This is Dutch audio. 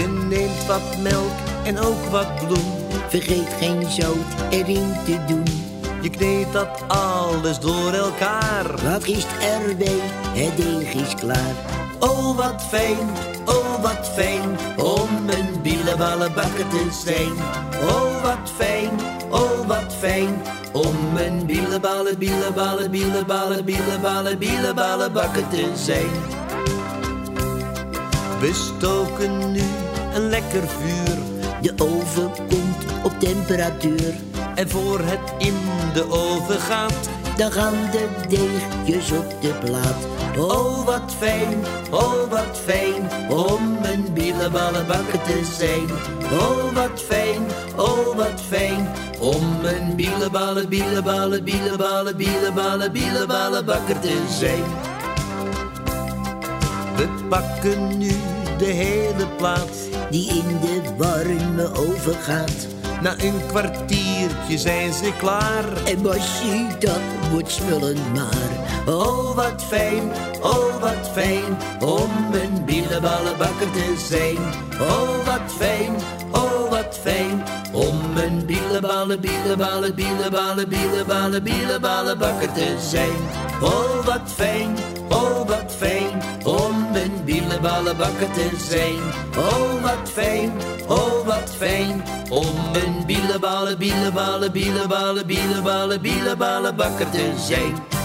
neemt wat melk en ook wat bloem. Vergeet geen zout erin te doen. Je kneedt dat alles door elkaar. Wat is erbij? Het deeg is klaar. Oh wat fijn, oh wat fijn, om een bielenballenbakker te zijn. Oh wat fijn, oh wat fijn, om een bielenballen, bielenballen, bielenballen, bielenballen, bielenballenbakker te zijn. We stoken nu een lekker vuur. De oven komt op temperatuur. En voor het in de oven gaat, dan gaan de deegjes op de plaat. Oh wat fijn, oh wat fijn, om een bielenballenbakker te zijn. Oh wat fijn, oh wat fijn, om een bielenballen, bielenballen, bielenballen, bielenballen, bielenballenbakker te zijn. We pakken nu de hele plaat die in de warme oven gaat. Na een kwartiertje zijn ze klaar. En Basje, dat moet smullen maar. Oh, wat fijn, oh, wat fijn, om een bielenballenbakker te zijn. Oh, wat fijn, oh, wat fijn, om een bielenballen, bielenballen, bielenballen, bielenballen, bielenballenbakker te zijn. Oh, wat fijn, bielenballenbakker te zijn. Oh, wat fijn, oh, wat fijn, om een bielenballen, bielenballen, bielenballen, bielenballen, bielenballenbakker te zijn.